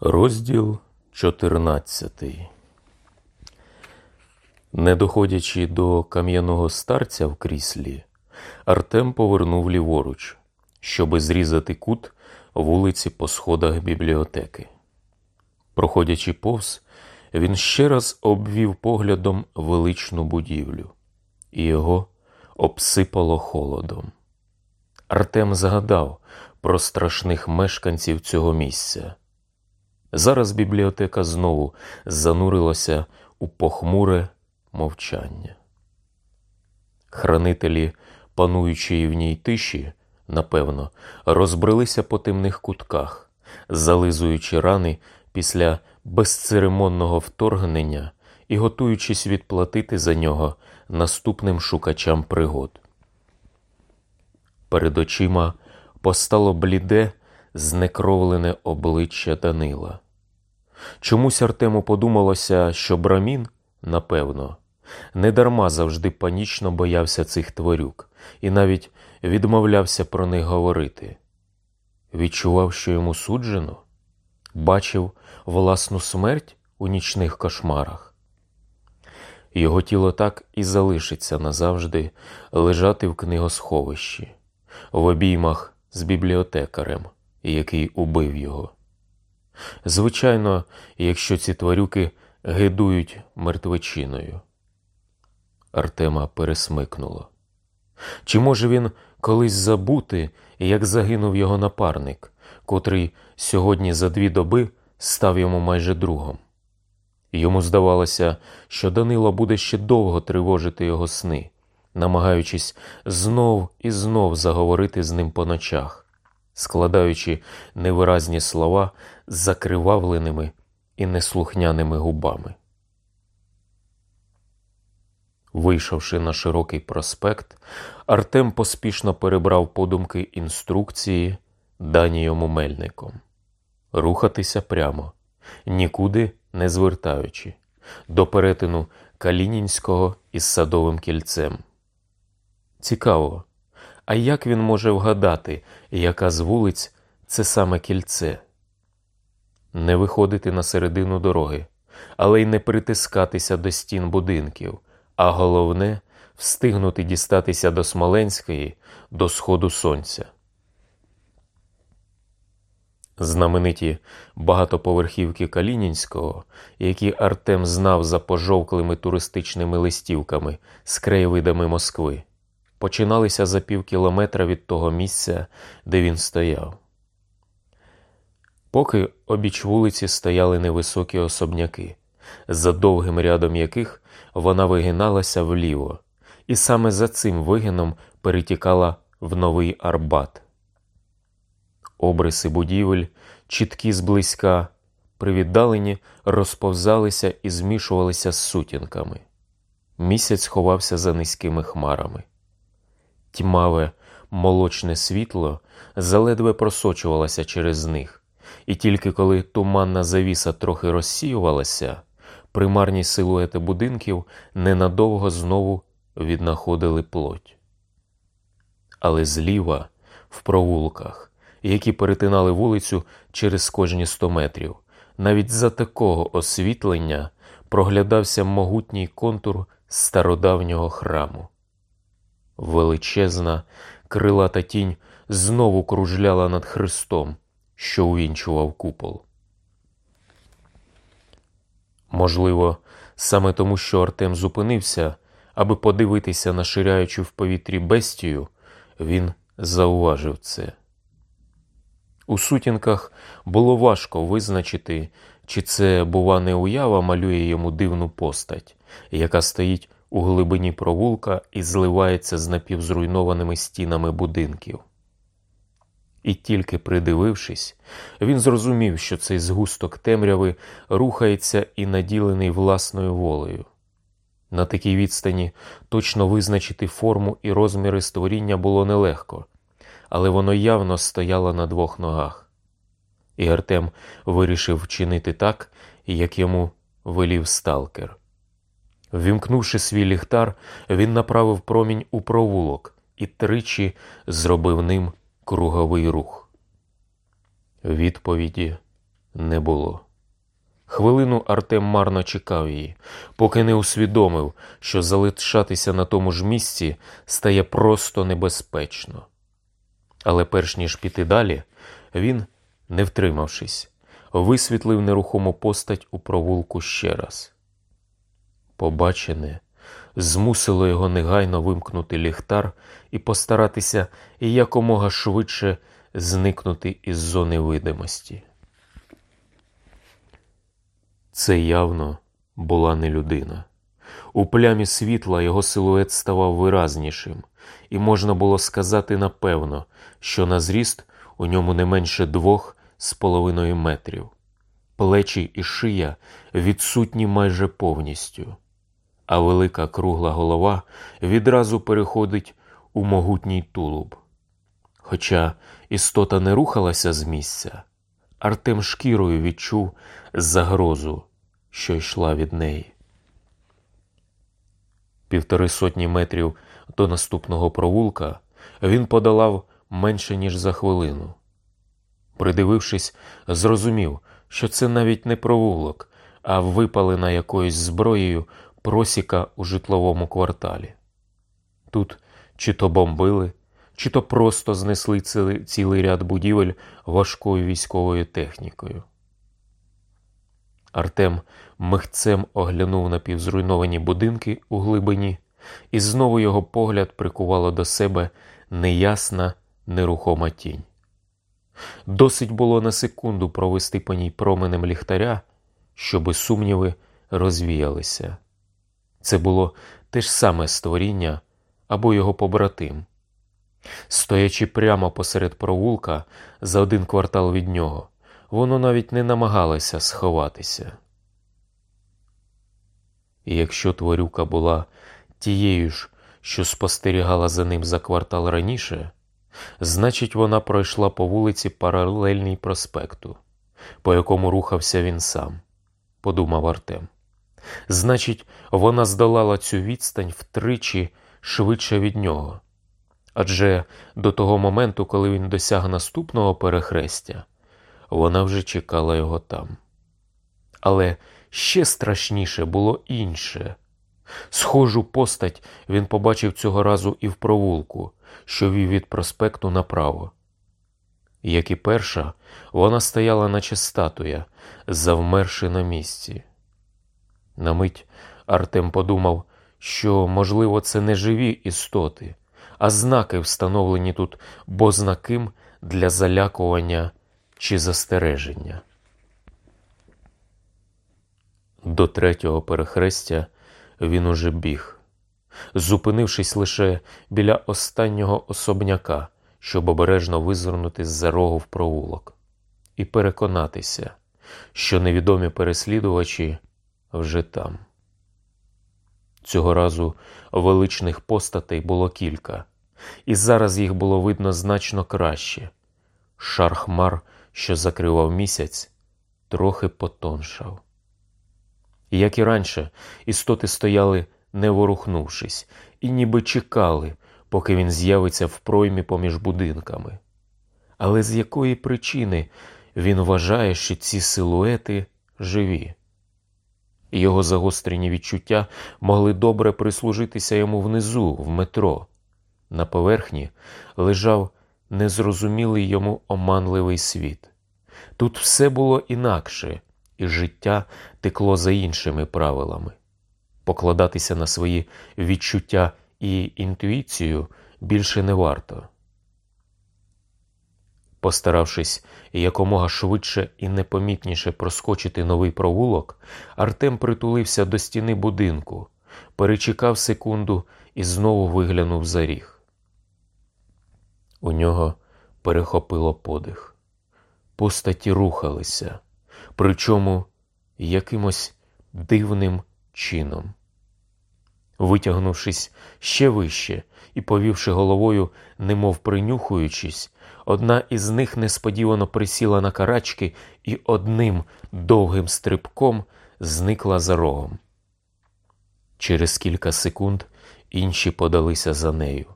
Розділ 14 Не доходячи до кам'яного старця в кріслі, Артем повернув ліворуч, щоби зрізати кут вулиці по сходах бібліотеки. Проходячи повз, він ще раз обвів поглядом величну будівлю, і його обсипало холодом. Артем згадав про страшних мешканців цього місця. Зараз бібліотека знову занурилася у похмуре мовчання. Хранителі, пануючої в ній тиші, напевно, розбрелися по темних кутках, зализуючи рани після безцеремонного вторгнення і готуючись відплатити за нього наступним шукачам пригод. Перед очима постало бліде, знекровлене обличчя Данила. Чомусь Артему подумалося, що Брамін, напевно, недарма завжди панічно боявся цих тварюк і навіть відмовлявся про них говорити. Відчував, що йому суджено, бачив власну смерть у нічних кошмарах. Його тіло так і залишиться назавжди лежати в книгосховищі, в обіймах з бібліотекарем, який убив його. Звичайно, якщо ці тварюки гидують мертвечиною. Артема пересмикнуло. Чи може він колись забути, як загинув його напарник, котрий сьогодні за дві доби став йому майже другом? Йому здавалося, що Данило буде ще довго тривожити його сни, намагаючись знов і знов заговорити з ним по ночах, складаючи невиразні слова з закривавленими і неслухняними губами. Вийшовши на широкий проспект, Артем поспішно перебрав подумки інструкції, дані йому мельником, рухатися прямо, нікуди не звертаючи, до перетину Калінінського із садовим кільцем. Цікаво, а як він може вгадати, яка з вулиць це саме кільце? Не виходити на середину дороги, але й не притискатися до стін будинків, а головне встигнути дістатися до Смоленської до сходу сонця. Знамениті багатоповерхівки Калінінського, які Артем знав за пожовклими туристичними листівками з краєвидами Москви, починалися за пів кілометра від того місця, де він стояв. Поки обіч вулиці стояли невисокі особняки, за довгим рядом яких вона вигиналася вліво, і саме за цим вигином перетікала в новий Арбат. Обриси будівель, чіткі зблизька, при віддаленні розповзалися і змішувалися з сутінками. Місяць ховався за низькими хмарами. Тьмаве, молочне світло заледве просочувалося через них, і тільки коли туманна завіса трохи розсіювалася, примарні силуети будинків ненадовго знову віднаходили плоть. Але зліва, в провулках, які перетинали вулицю через кожні сто метрів, навіть за такого освітлення проглядався могутній контур стародавнього храму. Величезна крилата тінь знову кружляла над Христом, що увінчував купол. Можливо, саме тому, що Артем зупинився, аби подивитися на ширяючу в повітрі бестію, він зауважив це. У сутінках було важко визначити, чи це, бува, не уява малює йому дивну постать, яка стоїть у глибині провулка і зливається з напівзруйнованими стінами будинків. І тільки придивившись, він зрозумів, що цей згусток темряви рухається і наділений власною волею. На такій відстані точно визначити форму і розміри створіння було нелегко, але воно явно стояло на двох ногах. І Артем вирішив вчинити так, як йому велів сталкер. Вімкнувши свій ліхтар, він направив промінь у провулок і тричі зробив ним круговий рух. Відповіді не було. Хвилину Артем марно чекав її, поки не усвідомив, що залишатися на тому ж місці стає просто небезпечно. Але перш ніж піти далі, він, не втримавшись, висвітлив нерухому постать у провулку ще раз. Побачене змусило його негайно вимкнути ліхтар і постаратися якомога швидше зникнути із зони видимості. Це явно була не людина. У плямі світла його силует ставав виразнішим, і можна було сказати напевно, що на зріст у ньому не менше двох з половиною метрів. Плечі і шия відсутні майже повністю, а велика кругла голова відразу переходить у могутній тулуб. Хоча істота не рухалася з місця, Артем шкірою відчув загрозу, що йшла від неї. Півтори сотні метрів до наступного провулка він подолав менше, ніж за хвилину. Придивившись, зрозумів, що це навіть не провулок, а випалена якоюсь зброєю просіка у житловому кварталі. Тут чи то бомбили, чи то просто знесли цілий, цілий ряд будівель важкою військовою технікою. Артем михцем оглянув напівзруйновані будинки у глибині, і знову його погляд прикувало до себе неясна, нерухома тінь. Досить було на секунду провести по ній променем ліхтаря, щоби сумніви розвіялися. Це було те ж саме створіння або його побратим. Стоячи прямо посеред провулка за один квартал від нього, воно навіть не намагалося сховатися. І якщо тварюка була тією ж, що спостерігала за ним за квартал раніше, значить, вона пройшла по вулиці паралельній проспекту, по якому рухався він сам, подумав Артем. Значить, вона здолала цю відстань втричі швидше від нього. Адже до того моменту, коли він досяг наступного перехрестя, вона вже чекала його там. Але ще страшніше було інше. Схожу постать він побачив цього разу і в провулку, що вів від проспекту направо. Як і перша, вона стояла, наче статуя, завмерши на місці. На мить Артем подумав, що, можливо, це не живі істоти, а знаки, встановлені тут бознаким для залякування чи застереження. До третього перехрестя він уже біг, зупинившись лише біля останнього особняка, щоб обережно визирнути з-за рогу в провулок, і переконатися, що невідомі переслідувачі вже там. Цього разу величних постатей було кілька, і зараз їх було видно значно краще. Шар хмар, що закривав місяць, трохи потоншав. Як і раніше, істоти стояли, не ворухнувшись, і ніби чекали, поки він з'явиться в проймі поміж будинками. Але з якої причини він вважає, що ці силуети живі? Його загострені відчуття могли добре прислужитися йому внизу, в метро. На поверхні лежав незрозумілий йому оманливий світ. Тут все було інакше, і життя текло за іншими правилами. Покладатися на свої відчуття і інтуїцію більше не варто. Постаравшись якомога швидше і непомітніше проскочити новий провулок, Артем притулився до стіни будинку, перечекав секунду і знову виглянув за ріг. У нього перехопило подих. Постаті рухалися, причому якимось дивним чином. Витягнувшись ще вище і повівши головою, немов принюхуючись, одна із них несподівано присіла на карачки і одним довгим стрибком зникла за рогом. Через кілька секунд інші подалися за нею.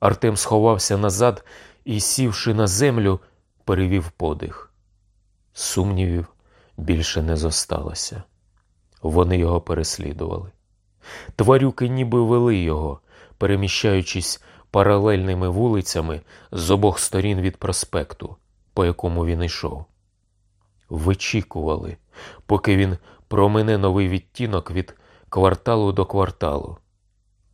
Артем сховався назад і, сівши на землю, перевів подих. Сумнівів більше не зосталося. Вони його переслідували. Тварюки ніби вели його, переміщаючись паралельними вулицями з обох сторін від проспекту, по якому він йшов. Вичікували, поки він промине новий відтінок від кварталу до кварталу.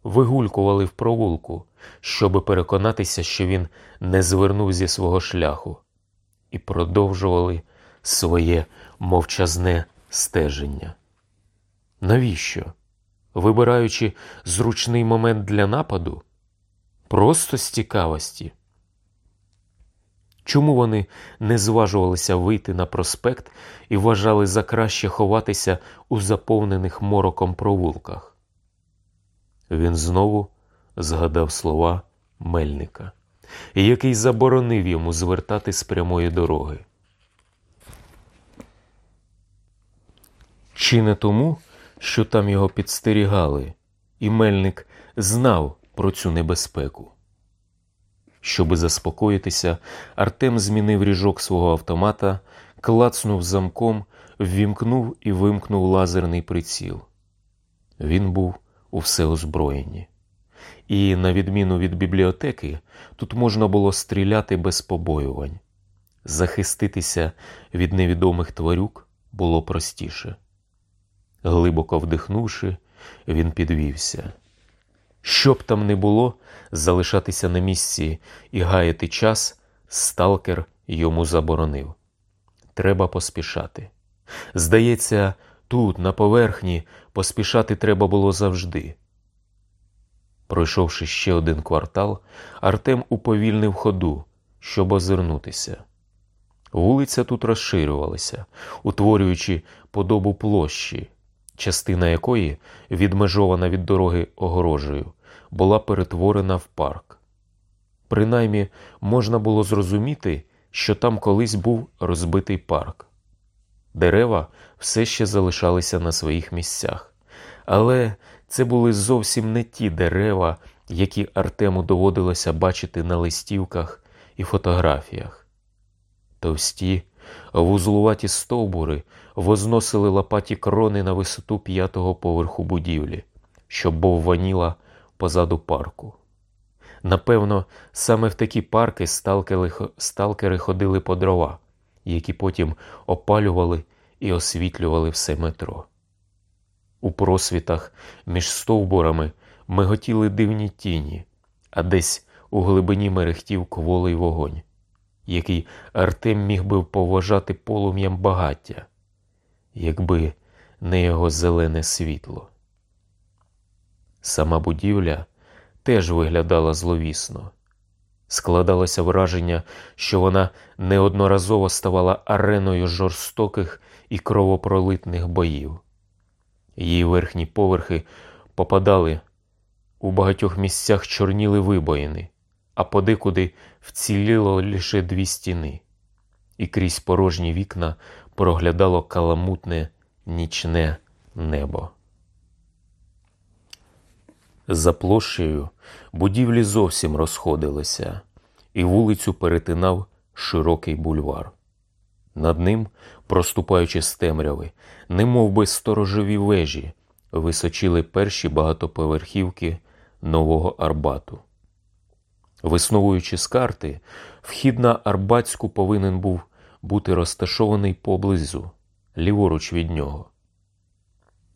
Вигулькували в провулку, щоби переконатися, що він не звернув зі свого шляху, і продовжували своє мовчазне стеження. Навіщо? Вибираючи зручний момент для нападу? Просто з цікавості. Чому вони не зважувалися вийти на проспект і вважали за краще ховатися у заповнених мороком провулках? Він знову згадав слова Мельника, який заборонив йому звертати з прямої дороги. Чи не тому, що там його підстерігали, і мельник знав про цю небезпеку? Щоби заспокоїтися, Артем змінив ріжок свого автомата, клацнув замком, ввімкнув і вимкнув лазерний приціл. Він був у всеозброєнні. І, на відміну від бібліотеки, тут можна було стріляти без побоювань. Захиститися від невідомих тварюк було простіше. Глибоко вдихнувши, він підвівся. Що б там не було, залишатися на місці і гаяти час, сталкер йому заборонив. Треба поспішати. Здається, тут, на поверхні, поспішати треба було завжди. Пройшовши ще один квартал, Артем уповільнив ходу, щоб озирнутися. Вулиця тут розширювалася, утворюючи подобу площі, частина якої, відмежована від дороги огорожею, була перетворена в парк. Принаймні можна було зрозуміти, що там колись був розбитий парк. Дерева все ще залишалися на своїх місцях, але це були зовсім не ті дерева, які Артему доводилося бачити на листівках і фотографіях. Товсті, вузлуваті стовбури возносили лопаті крони на висоту п'ятого поверху будівлі, що бовваніла позаду парку. Напевно, саме в такі парки сталкери, ходили по дрова, які потім опалювали і освітлювали все метро. У просвітах між стовбурами миготіли дивні тіні, а десь у глибині мерехтів кволий вогонь, який Артем міг би поважати полум'ям багаття, якби не його зелене світло. Сама будівля теж виглядала зловісно. Складалося враження, що вона неодноразово ставала ареною жорстоких і кровопролитних боїв. Її верхні поверхи попадали, у багатьох місцях чорніли вибоїни, а подекуди вціліло лише дві стіни, і крізь порожні вікна проглядало каламутне нічне небо. За площею будівлі зовсім розходилися, і вулицю перетинав широкий бульвар. Над ним, проступаючи з темряви, немов би сторожові вежі, височили перші багатоповерхівки нового Арбату. Висновуючи з карти, вхід на Арбатську повинен був бути розташований поблизу, ліворуч від нього.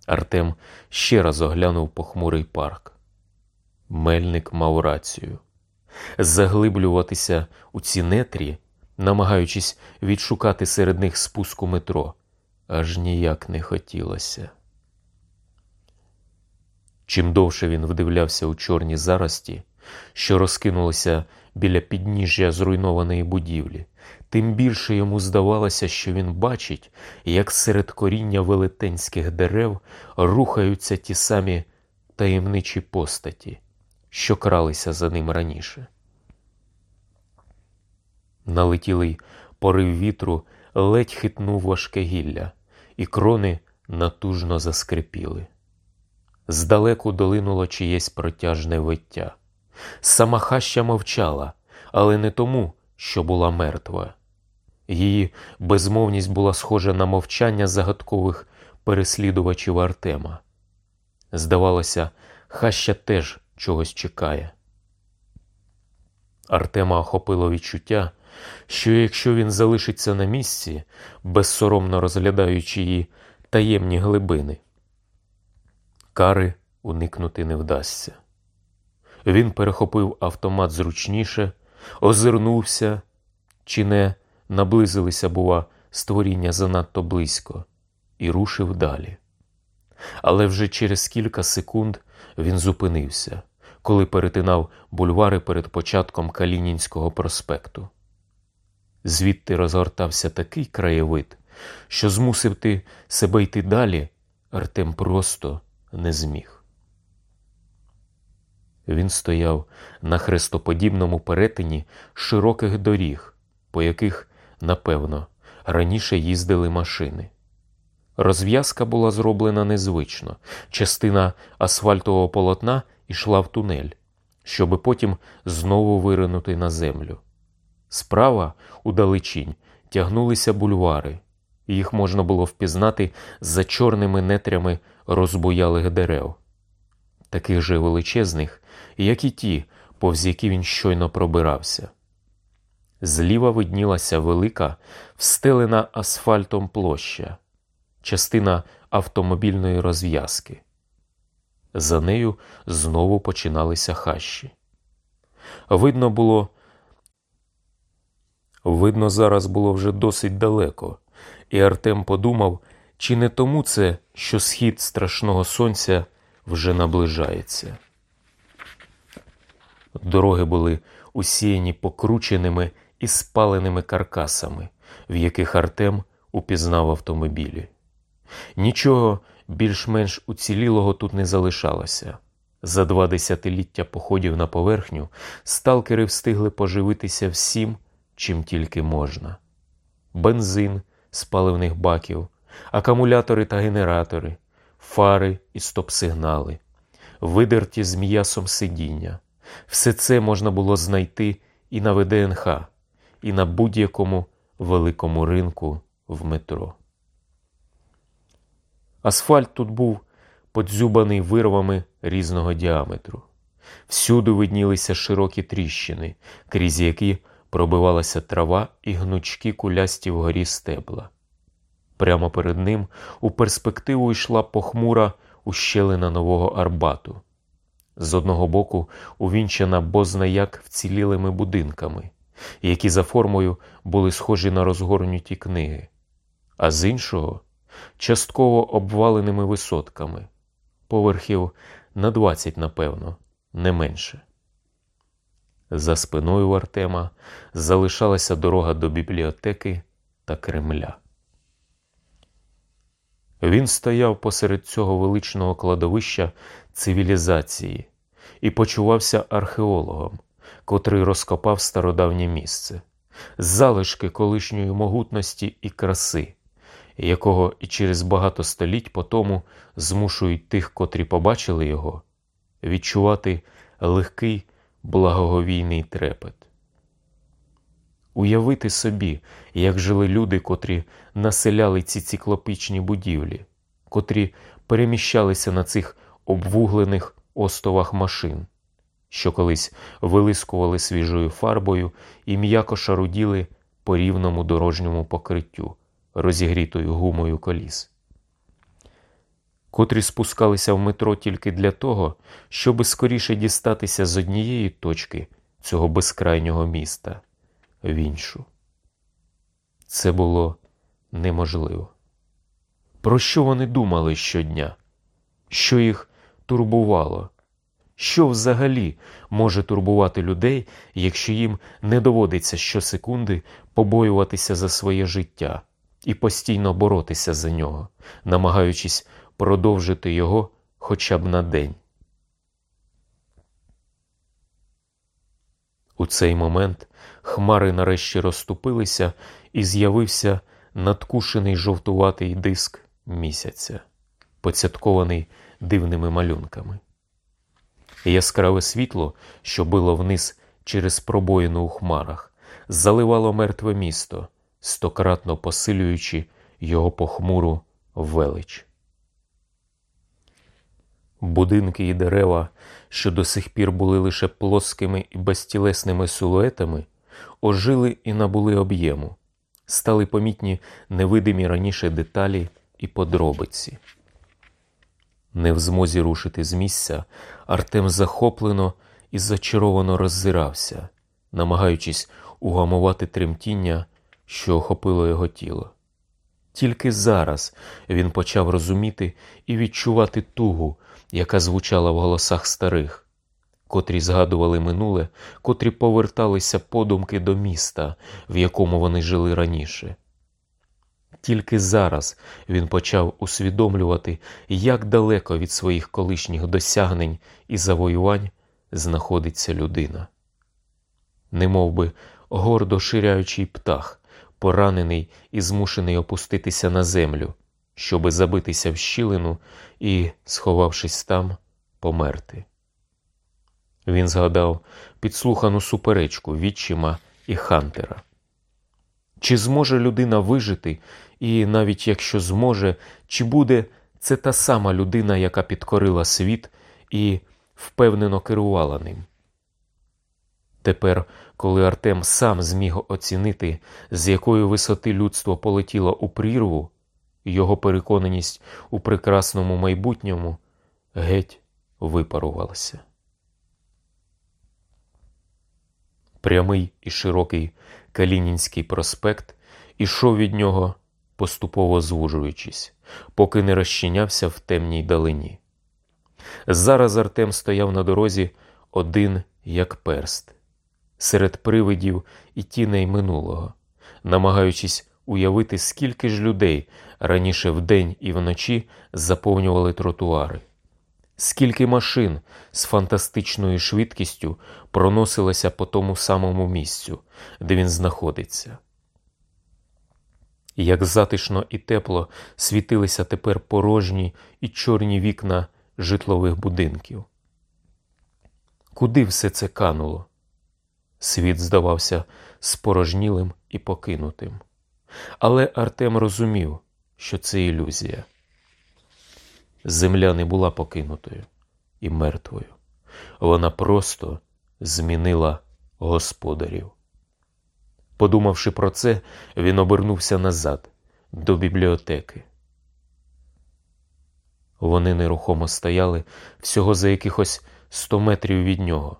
Артем ще раз оглянув похмурий парк. Мельник мав рацію. Заглиблюватися у ці нетрі, намагаючись відшукати серед них спуску метро, аж ніяк не хотілося. Чим довше він вдивлявся у чорні зарості, що розкинулися біля підніжжя зруйнованої будівлі, тим більше йому здавалося, що він бачить, як серед коріння велетенських дерев рухаються ті самі таємничі постаті, що кралися за ним раніше. Налетілий порив вітру ледь хитнув важке гілля, і крони натужно заскрипіли. Здалеку долинуло чиєсь протяжне виття. Сама хаща мовчала, але не тому, що була мертва. Її безмовність була схожа на мовчання загадкових переслідувачів Артема. Здавалося, хаща теж чогось чекає. Артема охопило відчуття, що якщо він залишиться на місці, безсоромно розглядаючи її таємні глибини, кари уникнути не вдасться. Він перехопив автомат зручніше, озирнувся, чи не наблизилися, бува, створіння занадто близько, і рушив далі. Але вже через кілька секунд він зупинився, коли перетинав бульвари перед початком Калінінського проспекту. Звідти розгортався такий краєвид, що змусити себе йти далі Артем просто не зміг. Він стояв на хрестоподібному перетині широких доріг, по яких, напевно, раніше їздили машини. Розв'язка була зроблена незвично, частина асфальтового полотна йшла в тунель, щоби потім знову виринути на землю. Справа, удалечінь, тягнулися бульвари, їх можна було впізнати за чорними нетрями розбуялих дерев, таких же величезних, як і ті, повз які він щойно пробирався. Зліва виднілася велика, встелена асфальтом площа, частина автомобільної розв'язки. За нею знову починалися хащі. Видно було, видно, зараз було вже досить далеко, і Артем подумав, чи не тому це, що схід страшного сонця вже наближається. Дороги були усіяні покрученими і спаленими каркасами, в яких Артем упізнав автомобілі. Нічого більш-менш уцілілого тут не залишалося. За два десятиліття походів на поверхню сталкери встигли поживитися всім, чим тільки можна: бензин з паливних баків, акумулятори та генератори, фари і стоп-сигнали, видерті з м'ясом сидіння. Все це можна було знайти і на ВДНХ, і на будь-якому великому ринку в метро. Асфальт тут був подзюбаний вирвами різного діаметру. Всюди виднілися широкі тріщини, крізь які пробивалася трава і гнучкі кулясті вгорі стебла. Прямо перед ним у перспективу йшла похмура ущелина нового Арбату. З одного боку увінчана бозна як вцілілими будинками, які за формою були схожі на розгорнуті книги, а з іншого частково обваленими висотками, поверхів на двадцять, напевно, не менше. За спиною у Артема залишалася дорога до бібліотеки та Кремля. Він стояв посеред цього величного кладовища цивілізації і почувався археологом, котрий розкопав стародавнє місце, залишки колишньої могутності і краси, якого і через багато століть по тому змушують тих, котрі побачили його, відчувати легкий благоговійний трепет. Уявити собі, як жили люди, котрі населяли ці циклопічні будівлі, котрі переміщалися на цих обвуглених остовах машин, що колись вилискували свіжою фарбою і м'яко шаруділи по рівному дорожньому покриттю, розігрітою гумою коліс, котрі спускалися в метро тільки для того, щоби скоріше дістатися з однієї точки цього безкрайнього міста в іншу. Це було неможливо. Про що вони думали щодня? Що їх турбувало? Що взагалі може турбувати людей, якщо їм не доводиться щосекунди побоюватися за своє життя і постійно боротися за нього, намагаючись продовжити його хоча б на день? У цей момент хмари нарешті розступилися і з'явився надкушений жовтуватий диск місяця, поцяткований дивними малюнками. Яскраве світло, що било вниз через пробоїну у хмарах, заливало мертве місто, стократно посилюючи його похмуру велич. Будинки і дерева, що до сих пір були лише плоскими і безтілесними силуетами, ожили і набули об'єму, стали помітні невидимі раніше деталі і подробиці. Не в змозі рушити з місця, Артем захоплено і зачаровано роззирався, намагаючись угамувати тремтіння, що охопило його тіло. Тільки зараз він почав розуміти і відчувати тугу, яка звучала в голосах старих, котрі згадували минуле, котрі поверталися подумки до міста, в якому вони жили раніше. Тільки зараз він почав усвідомлювати, як далеко від своїх колишніх досягнень і завоювань знаходиться людина. Немов би гордо ширяючий птах, поранений і змушений опуститися на землю, щоби забитися в щілину і, сховавшись там, померти. Він згадав підслухану суперечку відчима і Хантера. Чи зможе людина вижити, і навіть якщо зможе, чи буде це та сама людина, яка підкорила світ і впевнено керувала ним? Тепер, коли Артем сам зміг оцінити, з якої висоти людство полетіло у прірву, його переконаність у прекрасному майбутньому геть випарувалася. Прямий і широкий Калінінський проспект ішов від нього, поступово звужуючись, поки не розчинявся в темній далині. Зараз Артем стояв на дорозі один як перст, серед привидів і тіней минулого, намагаючись уявити, скільки ж людей раніше вдень і вночі заповнювали тротуари, скільки машин з фантастичною швидкістю проносилося по тому самому місцю, де він знаходиться. Як затишно і тепло світилися тепер порожні і чорні вікна житлових будинків. Куди все це кануло? Світ здавався спорожнілим і покинутим. Але Артем розумів, що це ілюзія. Земля не була покинутою і мертвою. Вона просто змінила господарів. Подумавши про це, він обернувся назад, до бібліотеки. Вони нерухомо стояли всього за якихось сто метрів від нього,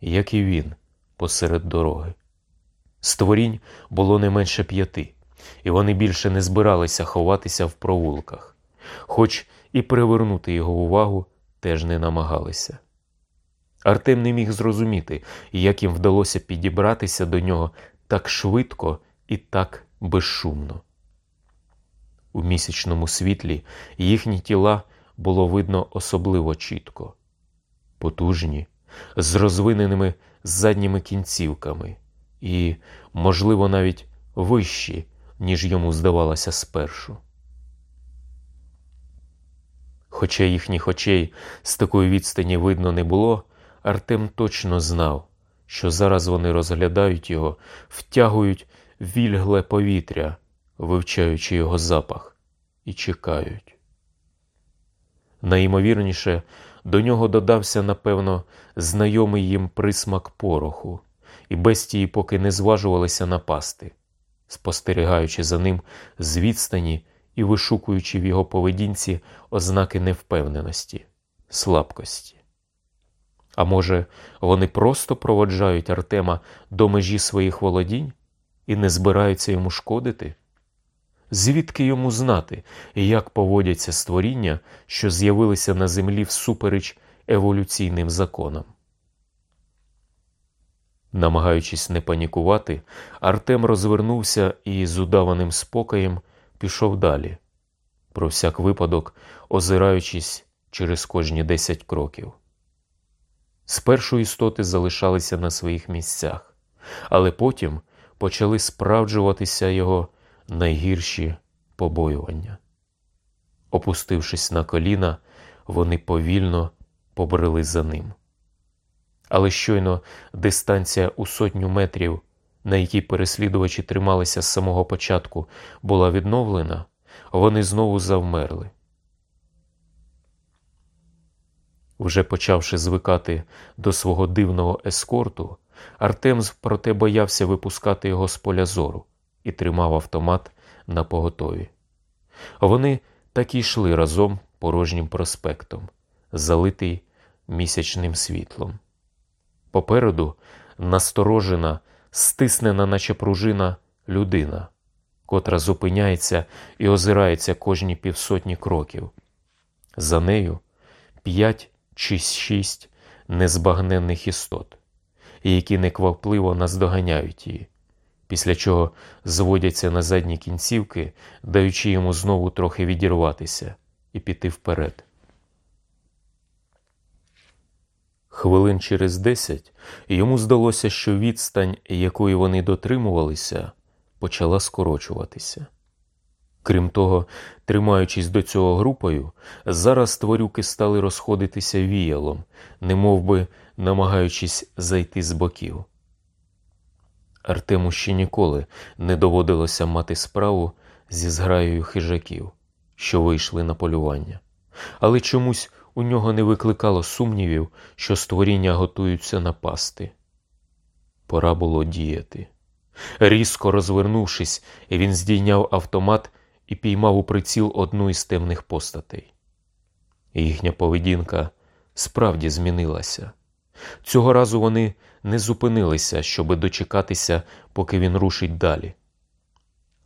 як і він, посеред дороги. Створінь було не менше п'яти, і вони більше не збиралися ховатися в провулках, хоч і привернути його увагу теж не намагалися. Артем не міг зрозуміти, як їм вдалося підібратися до нього так швидко і так безшумно. У місячному світлі їхні тіла було видно особливо чітко, потужні, з розвиненими задніми кінцівками і, можливо, навіть вищі, ніж йому здавалося спершу. Хоча їхніх очей з такої відстані видно не було, Артем точно знав, що зараз вони розглядають його, втягують вільгле повітря, вивчаючи його запах, і чекають. Найімовірніше, до нього додався, напевно, знайомий їм присмак пороху, і бестії поки не зважувалися напасти, спостерігаючи за ним з відстані і вишукуючи в його поведінці ознаки невпевненості, слабкості. А може, вони просто проводжають Артема до межі своїх володінь і не збираються йому шкодити? Звідки йому знати, як поводяться створіння, що з'явилися на землі всупереч еволюційним законам? Намагаючись не панікувати, Артем розвернувся і з удаваним спокоєм пішов далі, про всяк випадок озираючись через кожні десять кроків. Спершу істоти залишалися на своїх місцях, але потім почали справджуватися його найгірші побоювання. Опустившись на коліна, вони повільно побрели за ним. Але щойно дистанція у сотню метрів на якій переслідувачі трималися з самого початку, була відновлена, вони знову завмерли. Вже почавши звикати до свого дивного ескорту, Артем проте боявся випускати його з поля зору і тримав автомат на поготові. Вони так і йшли разом порожнім проспектом, залитий місячним світлом. Попереду насторожена, стиснена, наче пружина, людина, котра зупиняється і озирається кожні півсотні кроків. За нею п'ять чи шість незбагненних істот, які неквапливо наздоганяють її, після чого зводяться на задні кінцівки, даючи йому знову трохи відірватися і піти вперед. Хвилин через десять йому здалося, що відстань, якої вони дотримувалися, почала скорочуватися. Крім того, тримаючись до цього групою, зараз тварюки стали розходитися віялом, немов би намагаючись зайти з боків. Артему ще ніколи не доводилося мати справу зі зграєю хижаків, що вийшли на полювання, але чомусь у нього не викликало сумнівів, що створіння готуються напасти. Пора було діяти. Різко розвернувшись, він здійняв автомат і піймав у приціл одну із темних постатей. Їхня поведінка справді змінилася. Цього разу вони не зупинилися, щоби дочекатися, поки він рушить далі.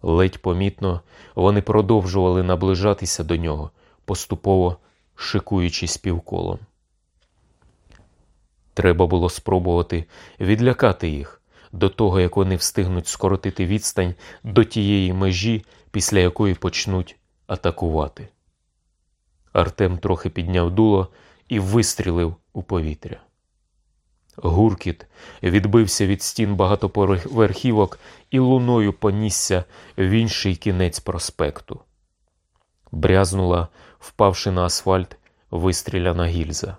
Ледь помітно вони продовжували наближатися до нього, поступово шикуючись півколом. Треба було спробувати відлякати їх до того, як вони встигнуть скоротити відстань до тієї межі, після якої почнуть атакувати. Артем трохи підняв дуло і вистрілив у повітря. Гуркіт відбився від стін багатоповерхівок і луною понісся в інший кінець проспекту. Брязнула, впавши на асфальт, вистріляна гільза.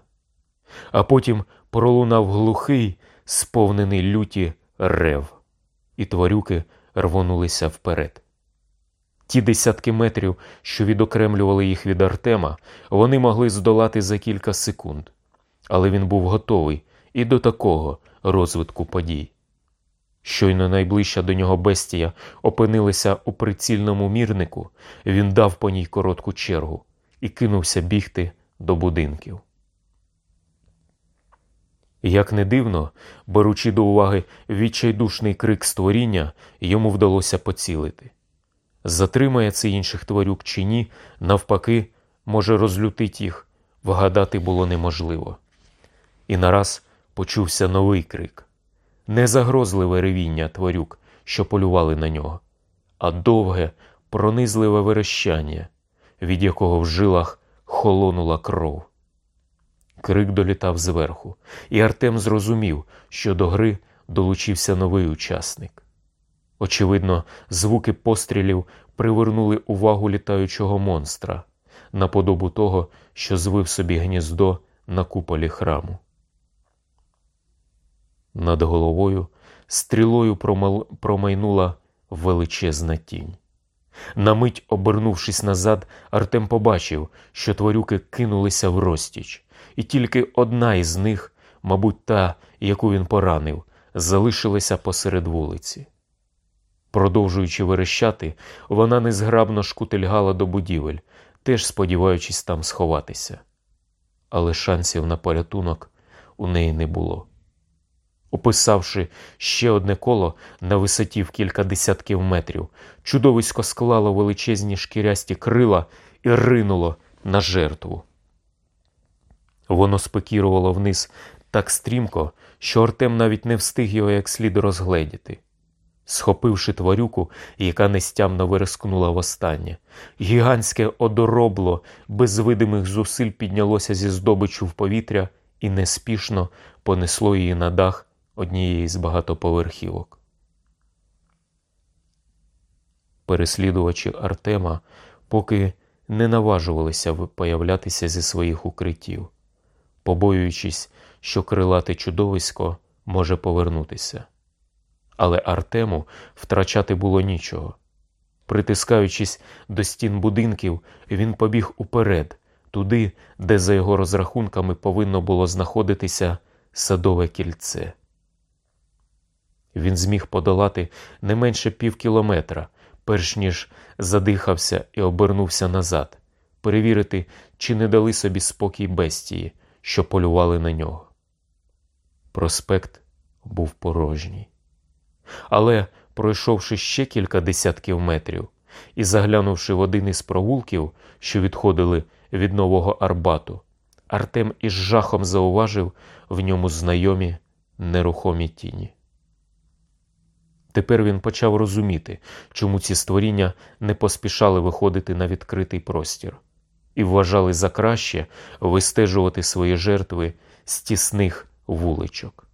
А потім пролунав глухий, сповнений люті рев, і тварюки рвонулися вперед. Ті десятки метрів, що відокремлювали їх від Артема, вони могли здолати за кілька секунд, але він був готовий і до такого розвитку подій. Щойно найближча до нього бестія опинилася у прицільному мірнику, він дав по ній коротку чергу і кинувся бігти до будинків. Як не дивно, беручи до уваги відчайдушний крик створіння, йому вдалося поцілити. Затримає це інших тварюк чи ні, навпаки, може розлютить їх, вгадати було неможливо. І нараз почувся новий крик не загрозливе ревіння тварюк, що полювали на нього, а довге, пронизливе верещання, від якого в жилах холонула кров. Крик долітав зверху, і Артем зрозумів, що до гри долучився новий учасник. Очевидно, звуки пострілів привернули увагу літаючого монстра на подобу того, що звив собі гніздо на куполі храму. Над головою стрілою промайнула величезна тінь. На мить, обернувшись назад, Артем побачив, що тварюки кинулися в розтіч, і тільки одна із них, мабуть, та, яку він поранив, залишилася посеред вулиці. Продовжуючи верещати, вона незграбно шкутильгала до будівель, теж сподіваючись там сховатися. Але шансів на порятунок у неї не було. Описавши ще одне коло на висоті в кілька десятків метрів, чудовисько склало величезні шкірясті крила і ринуло на жертву. Воно спекірувало вниз так стрімко, що Артем навіть не встиг його як слід розгледіти. Схопивши тварюку, яка нестямно вирискнула востаннє, гігантське одоробло без видимих зусиль піднялося зі здобичу в повітря і неспішно понесло її на дах однієї з багатоповерхівок. Переслідувачі Артема поки не наважувалися появлятися зі своїх укриттів, побоюючись, що крилате чудовисько може повернутися. Але Артему втрачати було нічого. Притискаючись до стін будинків, він побіг уперед, туди, де, за його розрахунками, повинно було знаходитися садове кільце. Він зміг подолати не менше пів кілометра, перш ніж задихався і обернувся назад, перевірити, чи не дали собі спокій бестії, що полювали на нього. Проспект був порожній. Але, пройшовши ще кілька десятків метрів і заглянувши в один із провулків, що відходили від нового Арбату, Артем із жахом зауважив в ньому знайомі нерухомі тіні. Тепер він почав розуміти, чому ці створіння не поспішали виходити на відкритий простір і вважали за краще вистежувати свої жертви з тісних вуличок.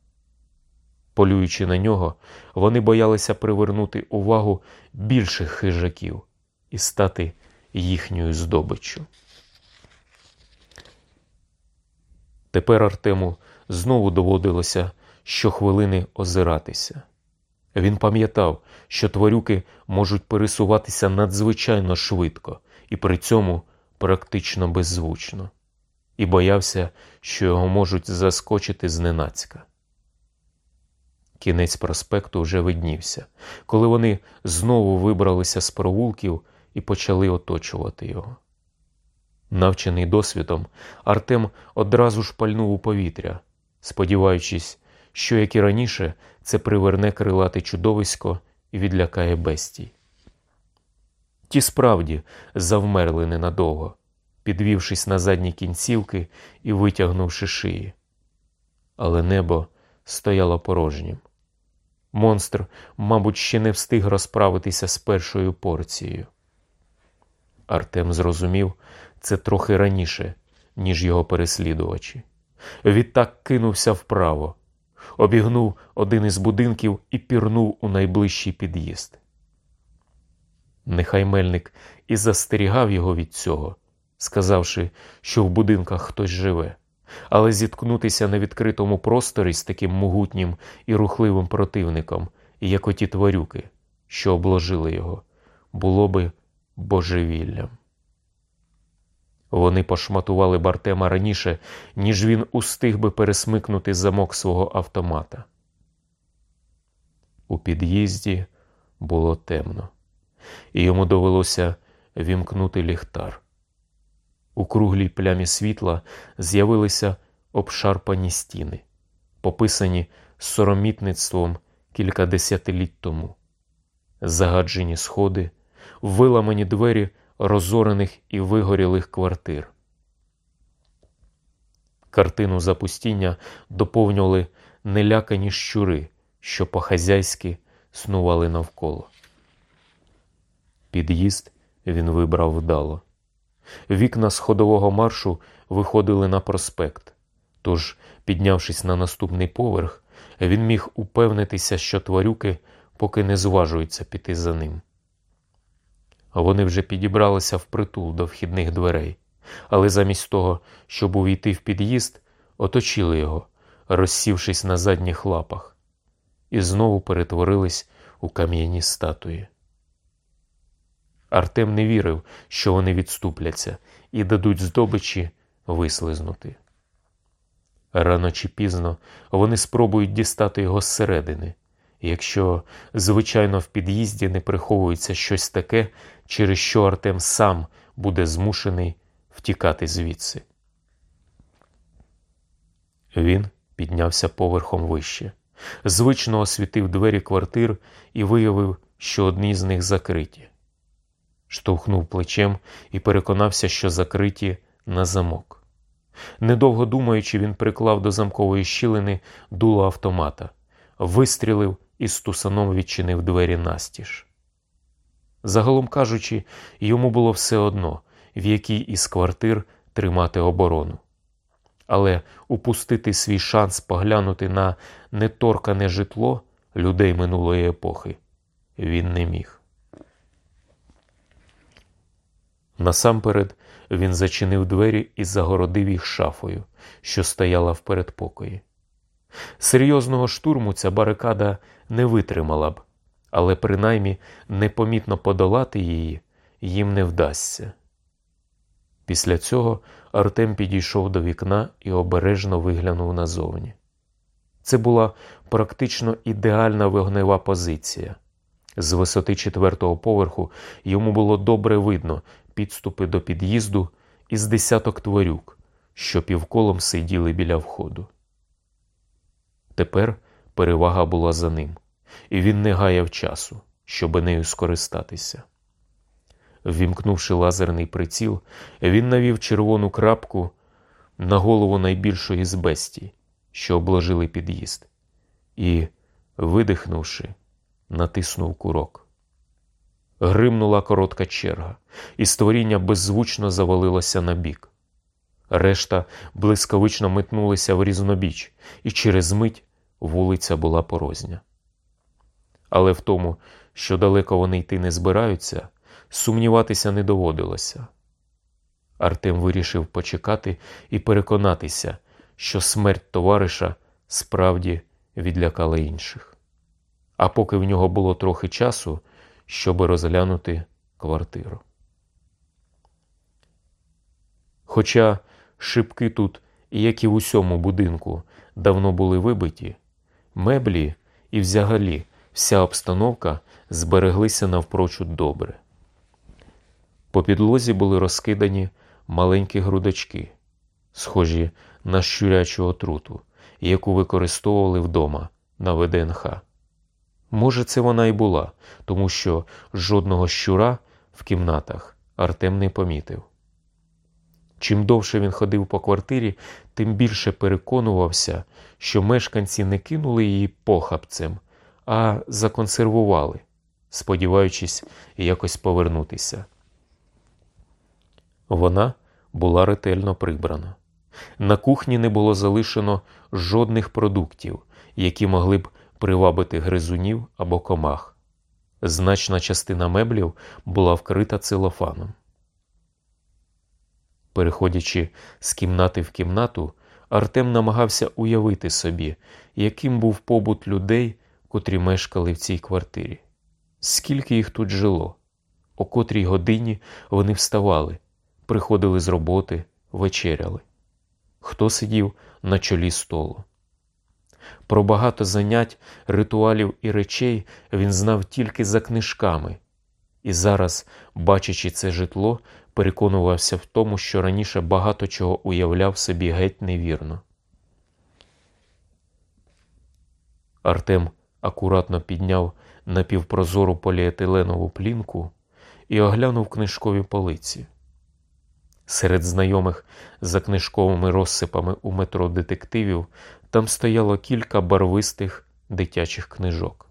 Полюючи на нього, вони боялися привернути увагу більших хижаків і стати їхньою здобиччю. Тепер Артему знову доводилося щохвилини озиратися. Він пам'ятав, що тварюки можуть пересуватися надзвичайно швидко і при цьому практично беззвучно, і боявся, що його можуть заскочити зненацька. Кінець проспекту вже виднівся, коли вони знову вибралися з провулків і почали оточувати його. Навчений досвідом, Артем одразу ж пальнув у повітря, сподіваючись, що, як і раніше, це приверне крилате чудовисько і відлякає бестій. Ті справді завмерли ненадовго, підвівшись на задні кінцівки і витягнувши шиї. Але небо стояло порожнім. Монстр, мабуть, ще не встиг розправитися з першою порцією. Артем зрозумів це трохи раніше, ніж його переслідувачі. Відтак кинувся вправо, обігнув один із будинків і пірнув у найближчий під'їзд. Нехай мельник і застерігав його від цього, сказавши, що в будинках хтось живе, але зіткнутися на відкритому просторі з таким могутнім і рухливим противником, як оті тварюки, що обложили його, було би божевіллям. Вони пошматували Бартема раніше, ніж він устиг би пересмикнути замок свого автомата. У під'їзді було темно, і йому довелося вімкнути ліхтар. У круглій плямі світла з'явилися обшарпані стіни, пописані соромітництвом кілька десятиліть тому, загаджені сходи, виламані двері розорених і вигорілих квартир. Картину запустіння доповнювали нелякані щури, що по-хазяйськи снували навколо. Під'їзд він вибрав вдало. Вікна сходового маршу виходили на проспект, тож, піднявшись на наступний поверх, він міг упевнитися, що тварюки поки не зважуються піти за ним. Вони вже підібралися впритул до вхідних дверей, але замість того, щоб увійти в під'їзд, оточили його, розсівшись на задніх лапах, і знову перетворились у кам'яні статуї. Артем не вірив, що вони відступляться і дадуть здобичі вислизнути. Рано чи пізно вони спробують дістати його зсередини, якщо, звичайно, в під'їзді не приховується щось таке, через що Артем сам буде змушений втікати звідси. Він піднявся поверхом вище, звично освітив двері квартир і виявив, що одні з них закриті. Штовхнув плечем і переконався, що закриті на замок. Недовго думаючи, він приклав до замкової щілини дуло автомата, вистрілив і стусаном відчинив двері настіж. Загалом кажучи, йому було все одно, в якій із квартир тримати оборону. Але упустити свій шанс поглянути на неторкане житло людей минулої епохи він не міг. Насамперед він зачинив двері і загородив їх шафою, що стояла в передпокої. Серйозного штурму ця барикада не витримала б, але принаймні непомітно подолати її їм не вдасться. Після цього Артем підійшов до вікна і обережно виглянув назовні. Це була практично ідеальна вогнева позиція. З висоти четвертого поверху йому було добре видно підступи до під'їзду із десяток тварюк, що півколом сиділи біля входу. Тепер перевага була за ним, і він не гаяв часу, щоби нею скористатися. Ввімкнувши лазерний приціл, він навів червону крапку на голову найбільшої з бестій, що обложили під'їзд, і, видихнувши, натиснув курок. Гримнула коротка черга, і створіння беззвучно завалилося на бік. Решта блискавично метнулися в різнобіч, і через мить вулиця була порожня. Але в тому, що далеко вони йти не збираються, сумніватися не доводилося. Артем вирішив почекати і переконатися, що смерть товариша справді відлякала інших. А поки в нього було трохи часу, щоб розглянути квартиру. Хоча шибки тут, як і в усьому будинку, давно були вибиті, меблі і взагалі вся обстановка збереглися навпрочуд добре. По підлозі були розкидані маленькі грудочки, схожі на щурячу отруту, яку використовували вдома на ВДНХ. Може, це вона і була, тому що жодного щура в кімнатах Артем не помітив. Чим довше він ходив по квартирі, тим більше переконувався, що мешканці не кинули її похабцем, а законсервували, сподіваючись якось повернутися. Вона була ретельно прибрана. На кухні не було залишено жодних продуктів, які могли б привабити гризунів або комах. Значна частина меблів була вкрита целофаном. Переходячи з кімнати в кімнату, Артем намагався уявити собі, яким був побут людей, котрі мешкали в цій квартирі. Скільки їх тут жило, о котрій годині вони вставали, приходили з роботи, вечеряли, хто сидів на чолі столу. Про багато занять, ритуалів і речей він знав тільки за книжками, і зараз, бачачи це житло, переконувався в тому, що раніше багато чого уявляв собі геть невірно. Артем акуратно підняв напівпрозору поліетиленову плінку і оглянув книжкові полиці. Серед знайомих за книжковими розсипами у метро детективів там стояло кілька барвистих дитячих книжок.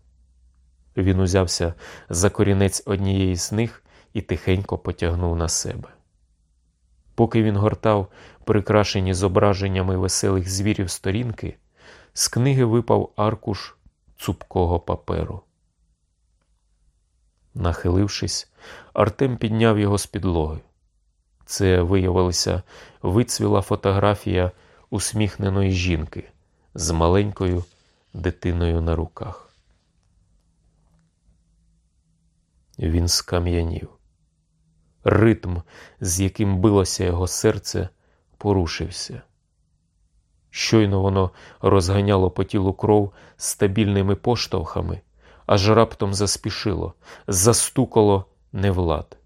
Він узявся за корінець однієї з них і тихенько потягнув на себе. Поки він гортав прикрашені зображеннями веселих звірів сторінки, з книги випав аркуш цупкого паперу. Нахилившись, Артем підняв його з підлоги. Це виявилася вицвіла фотографія усміхненої жінки з маленькою дитиною на руках. Він скам'янів. Ритм, з яким билося його серце, порушився. Щойно воно розганяло по тілу кров стабільними поштовхами, аж раптом заспішило, застукало невлад.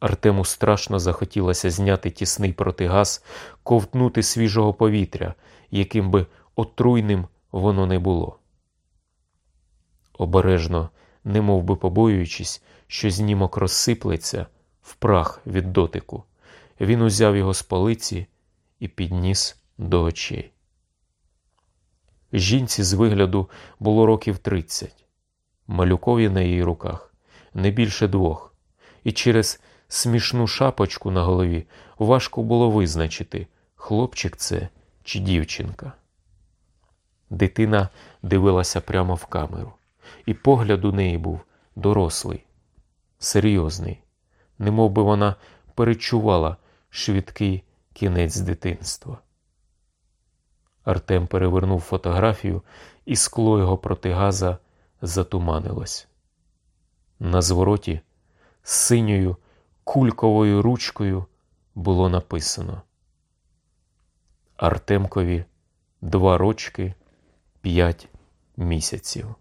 Артему страшно захотілося зняти тісний протигаз, ковтнути свіжого повітря, яким би отруйним воно не було. Обережно, немов би побоюючись, що знімок розсиплеться в прах від дотику, він узяв його з полиці і підніс до очей. Жінці з вигляду було років тридцять, малюкові на її руках не більше двох, і через смішну шапочку на голові важко було визначити, хлопчик це чи дівчинка. Дитина дивилася прямо в камеру, і погляд у неї був дорослий, серйозний, немов би вона перечувала швидкий кінець дитинства. Артем перевернув фотографію, і скло його протигаза затуманилось. На звороті синьою кульковою ручкою було написано Артемкові два рочки п'ять місяців.